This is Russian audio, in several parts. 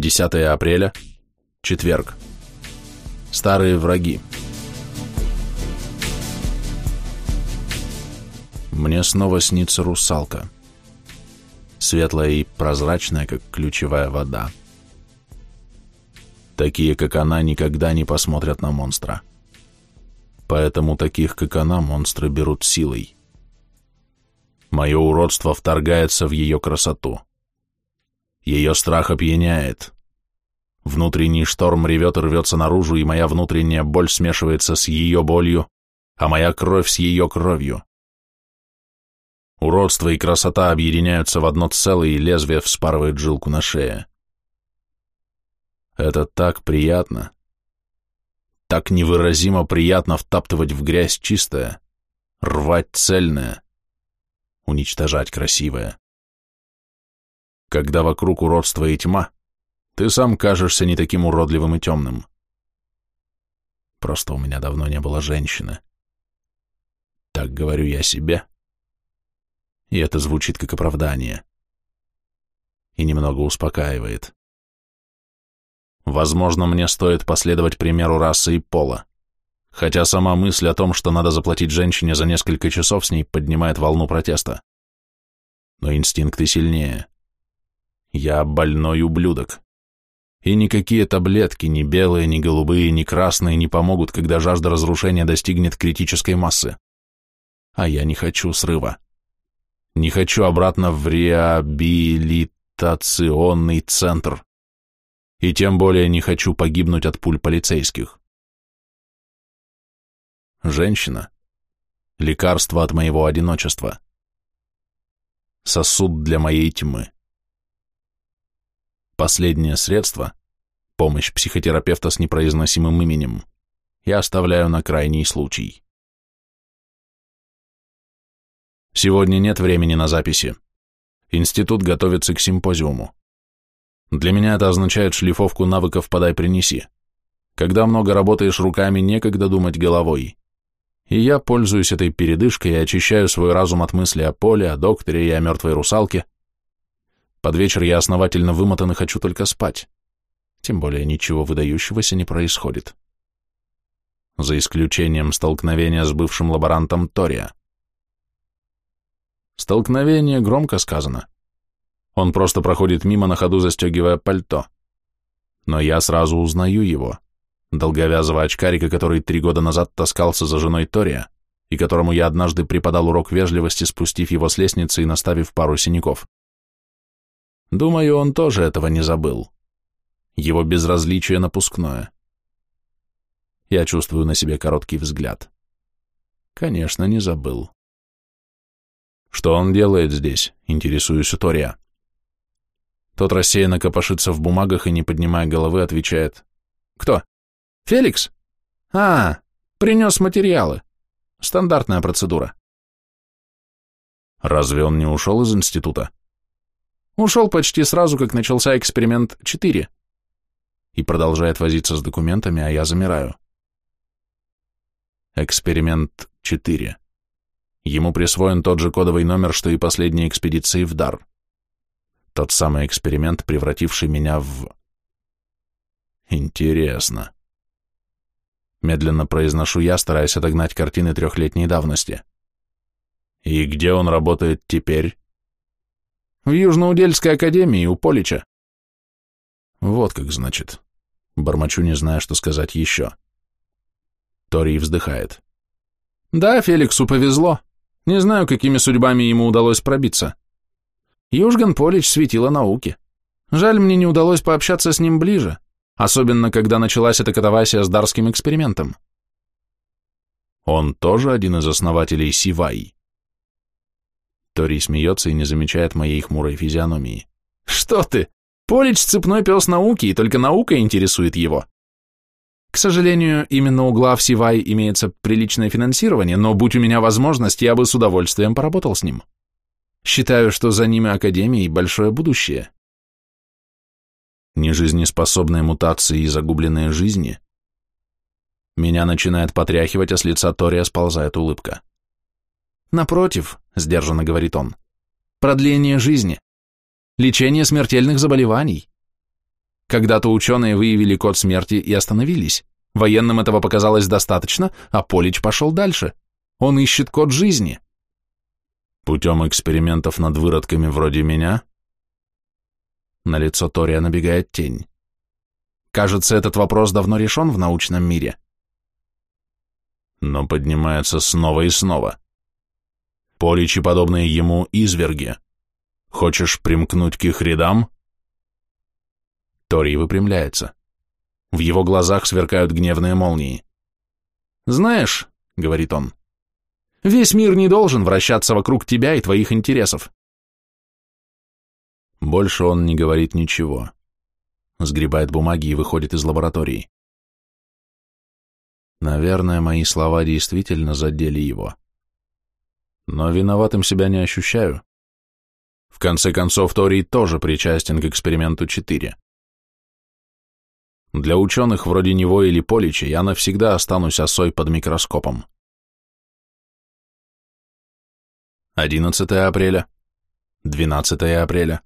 10 апреля, четверг. Старые враги. Мне снова снится русалка. Светлая и прозрачная, как ключевая вода. Такие, как она, никогда не посмотрят на монстра. Поэтому таких, как она, монстры берут силой. Мое уродство вторгается в ее красоту. Ее страх опьяняет. Внутренний шторм ревет и рвется наружу, и моя внутренняя боль смешивается с ее болью, а моя кровь с ее кровью. Уродство и красота объединяются в одно целое, и лезвие вспарывает жилку на шее. Это так приятно. Так невыразимо приятно втаптывать в грязь чистое, рвать цельное, уничтожать красивое. Когда вокруг уродство и тьма, ты сам кажешься не таким уродливым и темным. Просто у меня давно не было женщины. Так говорю я себе, и это звучит как оправдание. И немного успокаивает. Возможно, мне стоит последовать примеру расы и пола, хотя сама мысль о том, что надо заплатить женщине за несколько часов с ней, поднимает волну протеста. Но инстинкты сильнее. Я больной ублюдок. И никакие таблетки, ни белые, ни голубые, ни красные, не помогут, когда жажда разрушения достигнет критической массы. А я не хочу срыва. Не хочу обратно в реабилитационный центр и тем более не хочу погибнуть от пуль полицейских. Женщина — лекарство от моего одиночества, сосуд для моей тьмы. Последнее средство — помощь психотерапевта с непроизносимым именем — я оставляю на крайний случай. Сегодня нет времени на записи. Институт готовится к симпозиуму. Для меня это означает шлифовку навыков «подай-принеси». Когда много работаешь руками, некогда думать головой. И я пользуюсь этой передышкой и очищаю свой разум от мысли о поле, о докторе и о мертвой русалке. Под вечер я основательно вымотан и хочу только спать. Тем более ничего выдающегося не происходит. За исключением столкновения с бывшим лаборантом Тория. Столкновение громко сказано. Он просто проходит мимо на ходу, застегивая пальто. Но я сразу узнаю его. Долговязого очкарика, который три года назад таскался за женой Тория, и которому я однажды преподал урок вежливости, спустив его с лестницы и наставив пару синяков. Думаю, он тоже этого не забыл. Его безразличие напускное. Я чувствую на себе короткий взгляд. Конечно, не забыл. Что он делает здесь, интересуюсь у Тория. Тот рассеянно копошится в бумагах и, не поднимая головы, отвечает. «Кто? Феликс? А, принес материалы. Стандартная процедура». «Разве он не ушел из института?» «Ушел почти сразу, как начался эксперимент 4». И продолжает возиться с документами, а я замираю. Эксперимент 4. Ему присвоен тот же кодовый номер, что и последней экспедиции в Дар. Тот самый эксперимент, превративший меня в... Интересно. Медленно произношу я, стараясь отогнать картины трехлетней давности. И где он работает теперь? В Южноудельской академии у Полича. Вот как значит. Бормочу, не зная, что сказать еще. Тори вздыхает. Да, Феликсу повезло. Не знаю, какими судьбами ему удалось пробиться. Южган Полич светило науки. Жаль, мне не удалось пообщаться с ним ближе, особенно когда началась эта катавасия с дарским экспериментом. Он тоже один из основателей Сивай. Тори смеется и не замечает моей хмурой физиономии. Что ты? Полич цепной пес науки, и только наука интересует его. К сожалению, именно у глав Сивай имеется приличное финансирование, но будь у меня возможность, я бы с удовольствием поработал с ним. Считаю, что за ними Академии большое будущее. Нежизнеспособные мутации и загубленные жизни. Меня начинает потряхивать, а с лица Тория сползает улыбка. Напротив, сдержанно говорит он, продление жизни, лечение смертельных заболеваний. Когда-то ученые выявили код смерти и остановились. Военным этого показалось достаточно, а Полич пошел дальше. Он ищет код жизни. Путем экспериментов над выродками вроде меня? На лицо Тория набегает тень. Кажется, этот вопрос давно решен в научном мире. Но поднимается снова и снова. Поличи, подобные ему, изверги. Хочешь примкнуть к их рядам? Тори выпрямляется. В его глазах сверкают гневные молнии. «Знаешь», — говорит он, — «весь мир не должен вращаться вокруг тебя и твоих интересов». Больше он не говорит ничего. Сгребает бумаги и выходит из лаборатории. Наверное, мои слова действительно задели его. Но виноватым себя не ощущаю. В конце концов, Торий тоже причастен к эксперименту 4. Для ученых вроде него или Полича я навсегда останусь осой под микроскопом. 11 апреля, 12 апреля,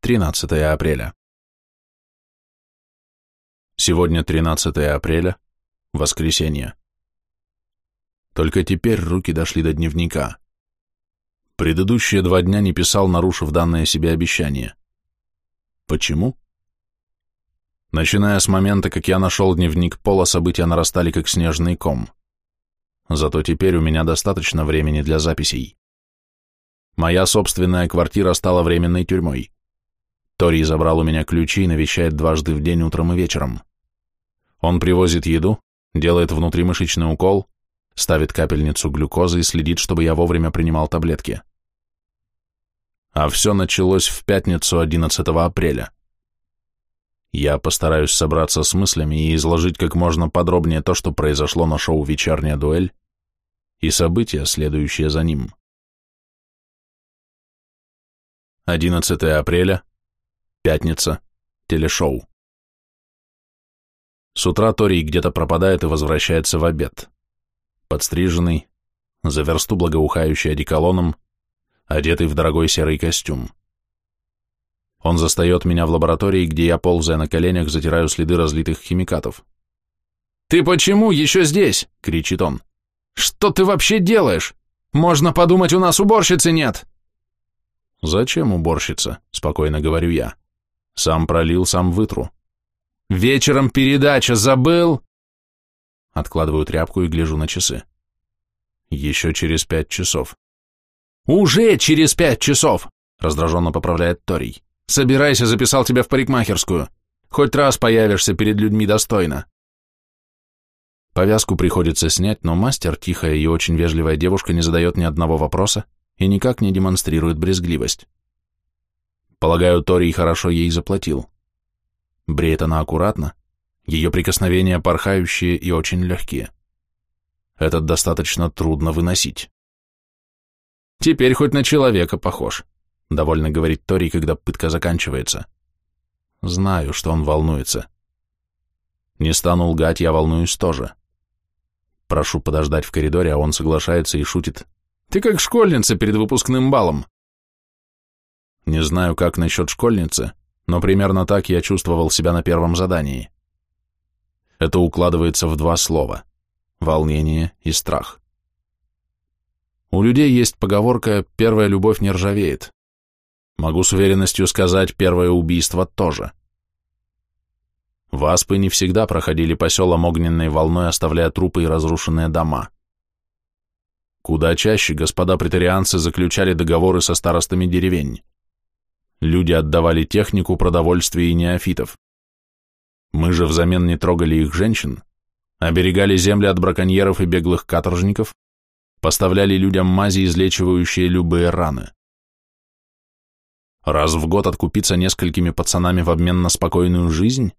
13 апреля. Сегодня 13 апреля, воскресенье. Только теперь руки дошли до дневника. Предыдущие два дня не писал, нарушив данное себе обещание. Почему? Начиная с момента, как я нашел дневник Пола, события нарастали как снежный ком. Зато теперь у меня достаточно времени для записей. Моя собственная квартира стала временной тюрьмой. Тори забрал у меня ключи и навещает дважды в день утром и вечером. Он привозит еду, делает внутримышечный укол, ставит капельницу глюкозы и следит, чтобы я вовремя принимал таблетки. А все началось в пятницу 11 апреля. Я постараюсь собраться с мыслями и изложить как можно подробнее то, что произошло на шоу «Вечерняя дуэль» и события, следующие за ним. 11 апреля, пятница, телешоу. С утра Торий где-то пропадает и возвращается в обед. Подстриженный, за версту благоухающий одеколоном, одетый в дорогой серый костюм. Он застает меня в лаборатории, где я, ползая на коленях, затираю следы разлитых химикатов. «Ты почему еще здесь?» — кричит он. «Что ты вообще делаешь? Можно подумать, у нас уборщицы нет!» «Зачем уборщица?» — спокойно говорю я. «Сам пролил, сам вытру». «Вечером передача, забыл?» Откладываю тряпку и гляжу на часы. Еще через пять часов. «Уже через пять часов!» — раздраженно поправляет Торий. Собирайся, записал тебя в парикмахерскую. Хоть раз появишься перед людьми достойно. Повязку приходится снять, но мастер, тихая и очень вежливая девушка, не задает ни одного вопроса и никак не демонстрирует брезгливость. Полагаю, Торий хорошо ей заплатил. Бреет она аккуратно, ее прикосновения порхающие и очень легкие. Это достаточно трудно выносить. Теперь хоть на человека похож. — довольно говорит Тори, когда пытка заканчивается. Знаю, что он волнуется. Не стану лгать, я волнуюсь тоже. Прошу подождать в коридоре, а он соглашается и шутит. Ты как школьница перед выпускным балом. Не знаю, как насчет школьницы, но примерно так я чувствовал себя на первом задании. Это укладывается в два слова — волнение и страх. У людей есть поговорка «первая любовь не ржавеет». Могу с уверенностью сказать, первое убийство тоже. Васпы не всегда проходили по селам огненной волной, оставляя трупы и разрушенные дома. Куда чаще господа претарианцы заключали договоры со старостами деревень. Люди отдавали технику, продовольствие и неофитов. Мы же взамен не трогали их женщин, оберегали земли от браконьеров и беглых каторжников, поставляли людям мази, излечивающие любые раны. Раз в год откупиться несколькими пацанами в обмен на спокойную жизнь?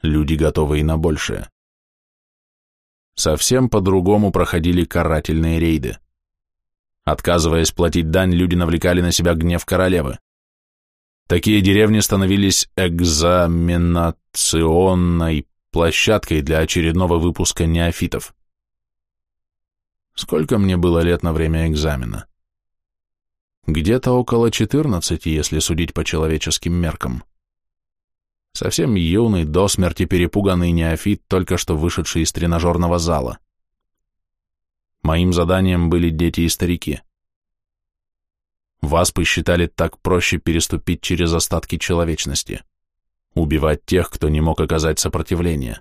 Люди готовы и на большее. Совсем по-другому проходили карательные рейды. Отказываясь платить дань, люди навлекали на себя гнев королевы. Такие деревни становились экзаменационной площадкой для очередного выпуска неофитов. Сколько мне было лет на время экзамена? Где-то около четырнадцати, если судить по человеческим меркам. Совсем юный, до смерти перепуганный неофит, только что вышедший из тренажерного зала. Моим заданием были дети и старики. Вас посчитали так проще переступить через остатки человечности, убивать тех, кто не мог оказать сопротивление.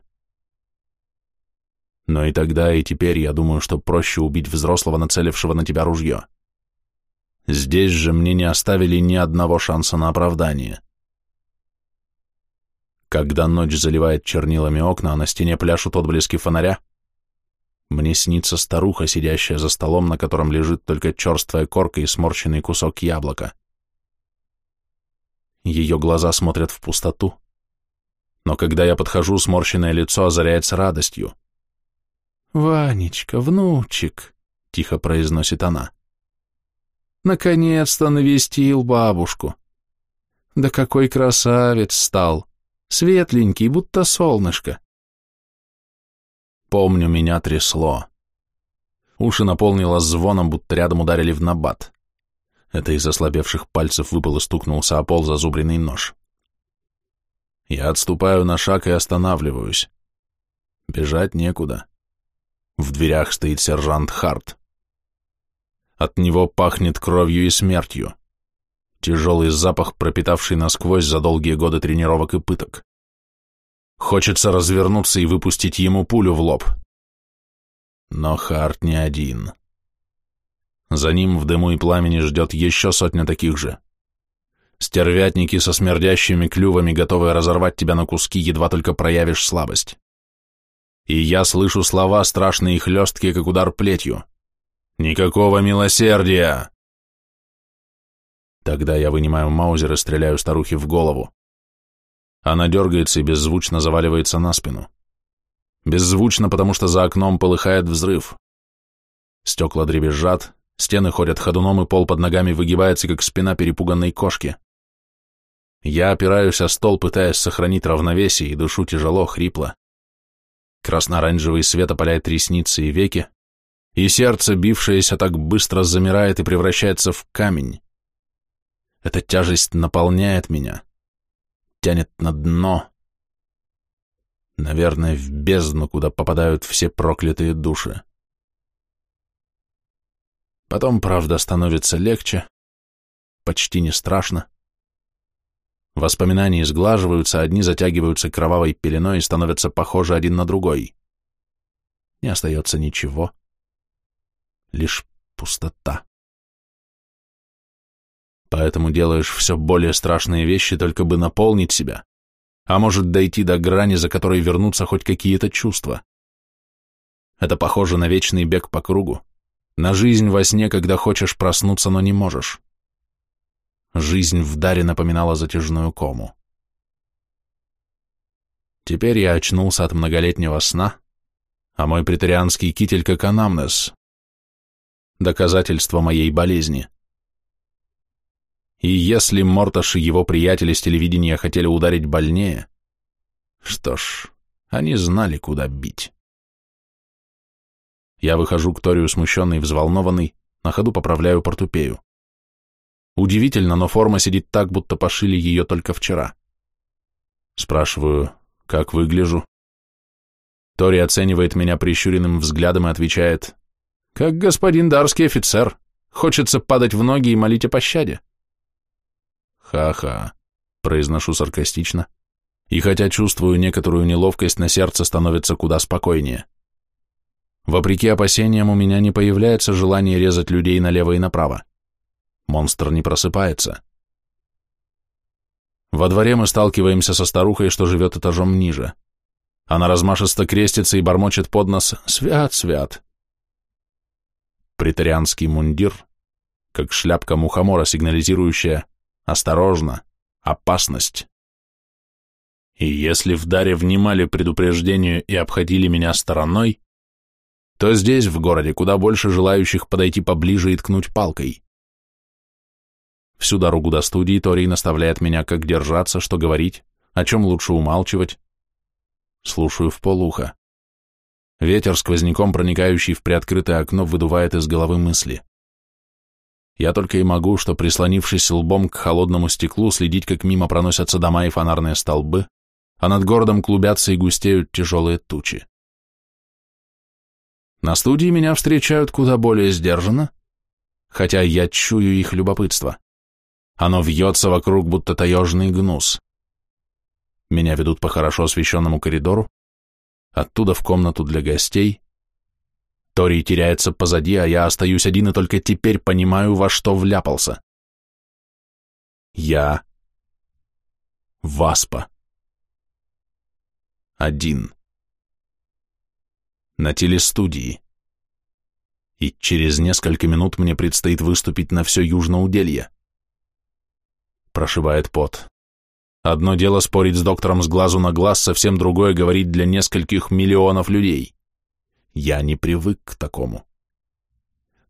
Но и тогда, и теперь я думаю, что проще убить взрослого, нацелившего на тебя ружье. Здесь же мне не оставили ни одного шанса на оправдание. Когда ночь заливает чернилами окна, а на стене пляшут отблески фонаря, мне снится старуха, сидящая за столом, на котором лежит только черствая корка и сморщенный кусок яблока. Ее глаза смотрят в пустоту, но когда я подхожу, сморщенное лицо озаряется радостью. «Ванечка, внучек», — тихо произносит она, — «наконец-то навестил бабушку. Да какой красавец стал, светленький, будто солнышко. Помню, меня трясло. Уши наполнило звоном, будто рядом ударили в набат. Это из ослабевших пальцев выпал и стукнулся о пол зазубренный нож. Я отступаю на шаг и останавливаюсь. Бежать некуда. В дверях стоит сержант Харт. От него пахнет кровью и смертью. Тяжелый запах, пропитавший насквозь за долгие годы тренировок и пыток. Хочется развернуться и выпустить ему пулю в лоб. Но Харт не один. За ним в дыму и пламени ждет еще сотня таких же. Стервятники со смердящими клювами, готовые разорвать тебя на куски, едва только проявишь слабость. И я слышу слова, страшные и хлесткие, как удар плетью. «Никакого милосердия!» Тогда я вынимаю маузер и стреляю старухе в голову. Она дергается и беззвучно заваливается на спину. Беззвучно, потому что за окном полыхает взрыв. Стекла дребезжат, стены ходят ходуном, и пол под ногами выгибается, как спина перепуганной кошки. Я опираюсь о стол, пытаясь сохранить равновесие, и дышу тяжело, хрипло. Красно-оранжевый свет опаляет ресницы и веки, и сердце, бившееся так быстро, замирает и превращается в камень. Эта тяжесть наполняет меня тянет на дно. Наверное, в бездну, куда попадают все проклятые души. Потом, правда, становится легче, почти не страшно. Воспоминания сглаживаются, одни затягиваются кровавой пеленой и становятся похожи один на другой. Не остается ничего, лишь пустота. Поэтому делаешь все более страшные вещи, только бы наполнить себя, а может дойти до грани, за которой вернутся хоть какие-то чувства. Это похоже на вечный бег по кругу, на жизнь во сне, когда хочешь проснуться, но не можешь. Жизнь в даре напоминала затяжную кому. Теперь я очнулся от многолетнего сна, а мой претарианский китель как анамнез, доказательство моей болезни. И если Морташ и его приятели с телевидения хотели ударить больнее, что ж, они знали, куда бить. Я выхожу к Торию смущенный и взволнованный, на ходу поправляю портупею. Удивительно, но форма сидит так, будто пошили ее только вчера. Спрашиваю, как выгляжу? Тори оценивает меня прищуренным взглядом и отвечает, как господин дарский офицер, хочется падать в ноги и молить о пощаде. «Ха-ха», — произношу саркастично, и хотя чувствую некоторую неловкость, на сердце становится куда спокойнее. Вопреки опасениям у меня не появляется желание резать людей налево и направо. Монстр не просыпается. Во дворе мы сталкиваемся со старухой, что живет этажом ниже. Она размашисто крестится и бормочет под нос «Свят, свят!». Притарианский мундир, как шляпка мухомора, сигнализирующая Осторожно, опасность. И если в даре внимали предупреждению и обходили меня стороной, то здесь, в городе, куда больше желающих подойти поближе и ткнуть палкой. Всю дорогу до студии Торий наставляет меня, как держаться, что говорить, о чем лучше умалчивать. Слушаю в полухо. Ветер сквозняком, проникающий в приоткрытое окно, выдувает из головы мысли. Я только и могу, что, прислонившись лбом к холодному стеклу, следить, как мимо проносятся дома и фонарные столбы, а над городом клубятся и густеют тяжелые тучи. На студии меня встречают куда более сдержанно, хотя я чую их любопытство. Оно вьется вокруг, будто таежный гнус. Меня ведут по хорошо освещенному коридору, оттуда в комнату для гостей. Тори теряется позади, а я остаюсь один и только теперь понимаю, во что вляпался. Я Васпа. Один. На телестудии. И через несколько минут мне предстоит выступить на все Южноуделье. Прошивает пот. Одно дело спорить с доктором с глазу на глаз, совсем другое говорить для нескольких миллионов людей. Я не привык к такому.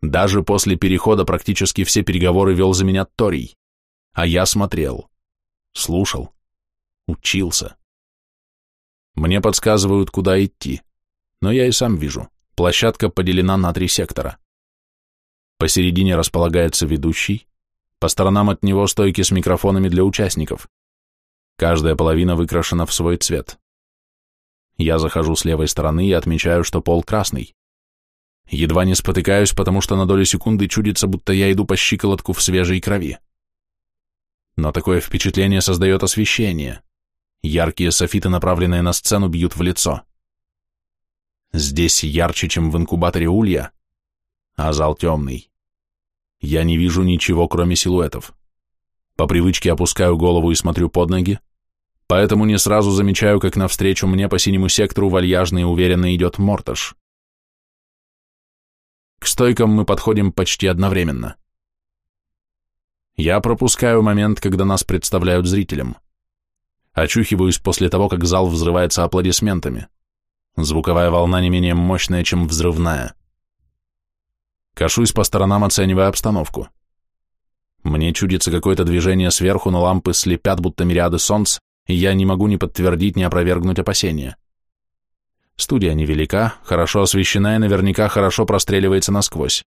Даже после перехода практически все переговоры вел за меня Торий, а я смотрел, слушал, учился. Мне подсказывают, куда идти, но я и сам вижу. Площадка поделена на три сектора. Посередине располагается ведущий, по сторонам от него стойки с микрофонами для участников. Каждая половина выкрашена в свой цвет. Я захожу с левой стороны и отмечаю, что пол красный. Едва не спотыкаюсь, потому что на долю секунды чудится, будто я иду по щиколотку в свежей крови. Но такое впечатление создает освещение. Яркие софиты, направленные на сцену, бьют в лицо. Здесь ярче, чем в инкубаторе улья, а зал темный. Я не вижу ничего, кроме силуэтов. По привычке опускаю голову и смотрю под ноги, поэтому не сразу замечаю, как навстречу мне по синему сектору вальяжно и уверенно идет Морташ. К стойкам мы подходим почти одновременно. Я пропускаю момент, когда нас представляют зрителям. Очухиваюсь после того, как зал взрывается аплодисментами. Звуковая волна не менее мощная, чем взрывная. Кашусь по сторонам, оценивая обстановку. Мне чудится какое-то движение сверху, но лампы слепят, будто мириады солнц, я не могу ни подтвердить, ни опровергнуть опасения. Студия невелика, хорошо освещена и наверняка хорошо простреливается насквозь.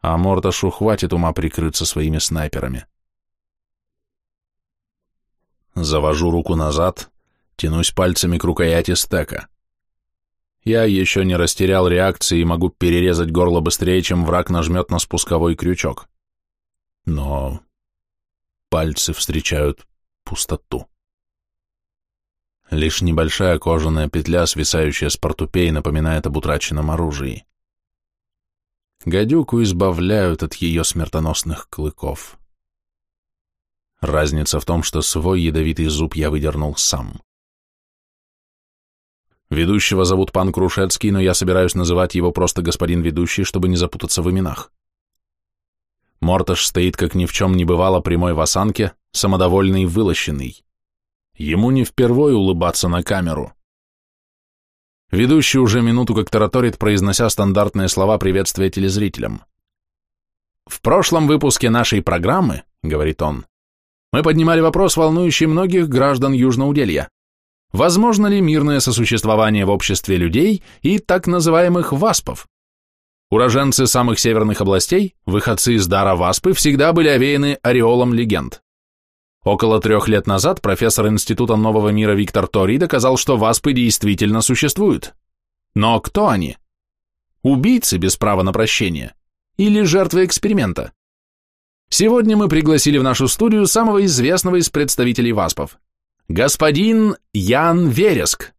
А Морташу хватит ума прикрыться своими снайперами. Завожу руку назад, тянусь пальцами к рукояти стека. Я еще не растерял реакции и могу перерезать горло быстрее, чем враг нажмет на спусковой крючок но пальцы встречают пустоту. Лишь небольшая кожаная петля, свисающая с портупей, напоминает об утраченном оружии. Гадюку избавляют от ее смертоносных клыков. Разница в том, что свой ядовитый зуб я выдернул сам. Ведущего зовут пан Крушецкий, но я собираюсь называть его просто господин ведущий, чтобы не запутаться в именах. Морташ стоит, как ни в чем не бывало, прямой в осанке, самодовольный и вылощенный. Ему не впервой улыбаться на камеру. Ведущий уже минуту как тараторит, произнося стандартные слова приветствия телезрителям. «В прошлом выпуске нашей программы, — говорит он, — мы поднимали вопрос, волнующий многих граждан Южноуделья. Возможно ли мирное сосуществование в обществе людей и так называемых ВАСПов? Уроженцы самых северных областей, выходцы из дара Васпы, всегда были овеяны ореолом легенд. Около трех лет назад профессор Института Нового Мира Виктор Тори доказал, что Васпы действительно существуют. Но кто они? Убийцы без права на прощение? Или жертвы эксперимента? Сегодня мы пригласили в нашу студию самого известного из представителей ВАСПов. Господин Ян Вереск.